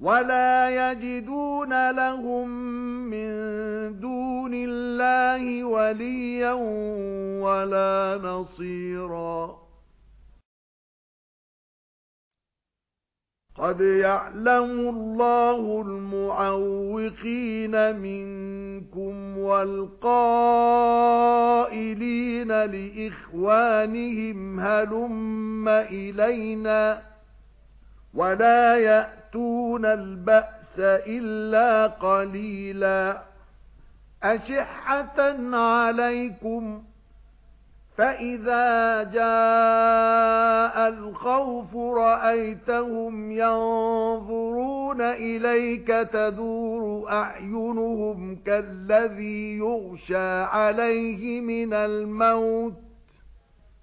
وَلَا يَجِدُونَ لَهُم مِّن دُونِ اللَّهِ وَلِيًّا وَلَا نَصِيرًا قَدْ يَعْلَمُ اللَّهُ الْمُعَوِّقِينَ مِنكُمْ وَالْقَائِلِينَ لِإِخْوَانِهِمْ هَلُمَّ إِلَيْنَا وَلَا يَأْتُونَ الْبَأْسَ إِلَّا قَلِيلًا أَشِحَّةً عَلَيْكُمْ فَإِذَا جَاءَ الْخَوْفُ رَأَيْتَهُمْ يَنظُرُونَ إِلَيْكَ تَدُورُ أَعْيُنُهُمْ كَالَّذِي يُغْشَى عَلَيْهِ مِنَ الْمَوْتِ